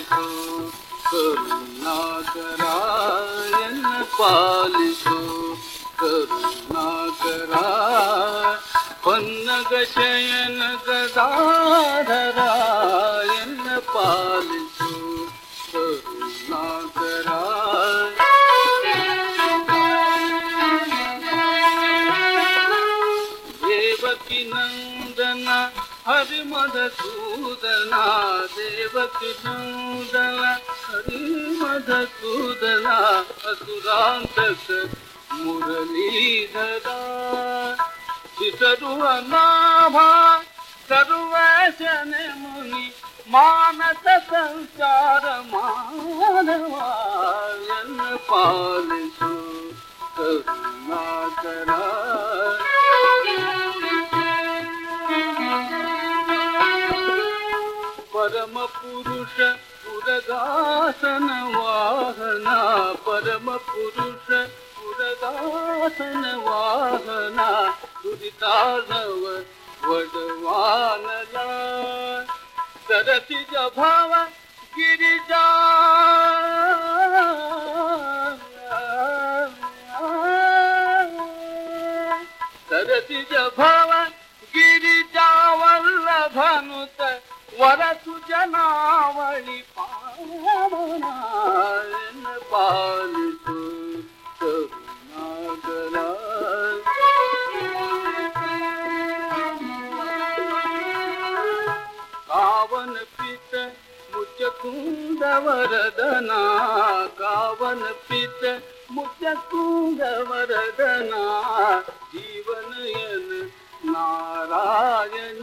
Polish కరుణాకరాయణ polish కరుణాకరా పొన్నగ శయన గదాధరాయణ పాలిసు కరుణాకరా దేవకి నంద हरि मध दूदना देवकुद हरि मदसुदना असुरान्त मुनि मानस संसार मानवायन पालिसु। करुणाकरा परम पुरुष पुरदासन वाहना परमपुरुष पुरदासन वाहना दुरितानव वडवानला. सरसिज जभाव गिरिजा. सरसिज भाव वर तुझ्या नावळी पावन पालतो कावन पित मुचकुंद वरदना कावन पित मुचकुंद वरदना जीवनयन नारायण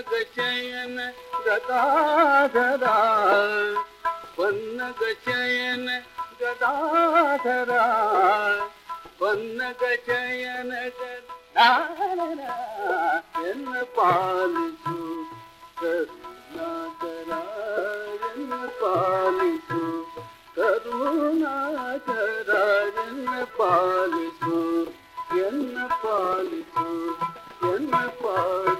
பொன்னக சயன கதாதரா பொன்னக சயன கதாதரா பொன்னக சயன கதாதரா என்ன பாலிசு கருணாகரா என்ன பாலிசு கருணாகரா என்ன பாலிசு என்ன பாலிசு என்ன பாலிசு